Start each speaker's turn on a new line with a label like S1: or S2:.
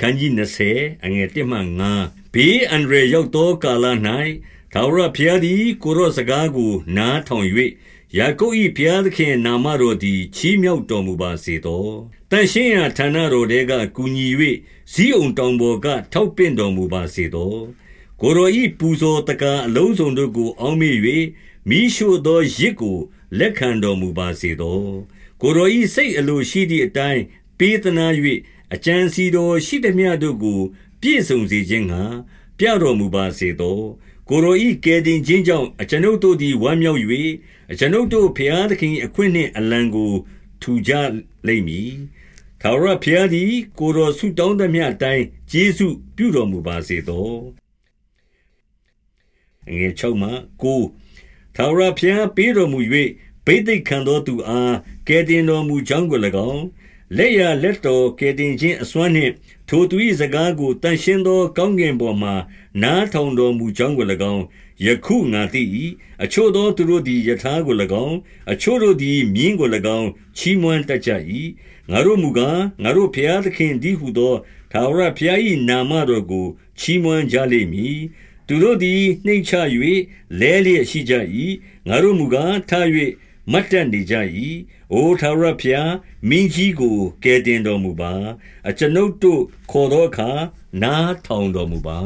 S1: ခန်းကြီး20အငယ်1မှ9ဘေးအန္တရာယ်ရောက်သောကာလ၌ထာဝရဘုရားသည်ကိုရော့စကားကို နားထောင်၍ယာကုပ်၏ဘုရားသခင်နာမတော်သည်ချီးမြှောက်တော်မူပါစေသောတန်ရှင်းရာဌာနတော်တဲကကူညီ၍ဇီးုံတောင်ပေါ်ကထောက်ပင့်တော်မူပါစေသောကိုရောဤပူဇော်တကားအလုံးစုံတို့ကို အောင်းမေ၍မိရှုသောရစ်ကို လက်ခံတော်မူပါစေသောကိုရောဤစိတ်အလိုရှိသည့်အတိုင်းပေးသနာ၍ အကြံစီတော်ရှိသည်မြတို့ကို ပြည့်စုံစေခြင်းငှာ ပြတော်မူပါစေသောကိုရောဤကယ်တင်ခြင်းကြောင့်အကျွန်ုပ်တို့သည်ဝမ်းမြောက်၍အကျွန်ုပ်တို့ဖျားသခင်အခွင့်နှင့်အလံကို ထူကြလိမ့်မည်ထာဝရဘုရားသည် ကိုတော်ဆုတောင်းသမျှအတိုင်းကျေးဇူးပြုတော်မူပါစေသောငွေ6မှ9ထာဝရဘုရားပေးတော်မူ၍ဘိသိက်ခံသောသူအားကယ်တင်တော်မူကြောင်းကို၎င်း လက်ရလက်တော်ကယ်တင်ခြင်းအစွမ်းနှင့် ထိုသူ၏စကားကိုတန်ရှင်းသော ကောင်းကင်ပေါ်မှနားထောင်တော်မူကြောင်းကို၎င်း ယခုငါသိ၏အချို့သောသူတို့သည်ယထာကို၎င်း အချို့တို့သည် မြင်းကို၎င်း ချီးမွမ်းတတ်ကြ၏ငါတို့မူကား ငါတို့ဖျားသခင်သည်ဟုသောသာဝရဖျား၏နာမတော်ကို ချီးမွမ်းကြလိမ့်မည် သူတို့သည် နှိမ့်ချ၍လဲလျက်ရှိကြ၏ငါတို့မူကားထား၍ မတ်တက်နေကြ၏အိုထာဝရဘုရားမင်းကြီးကိုကယ်တင်တော်မူပါ အကျွန်ုပ်တို့ခေါ်သောအခါနားထောင်တော်မူပါ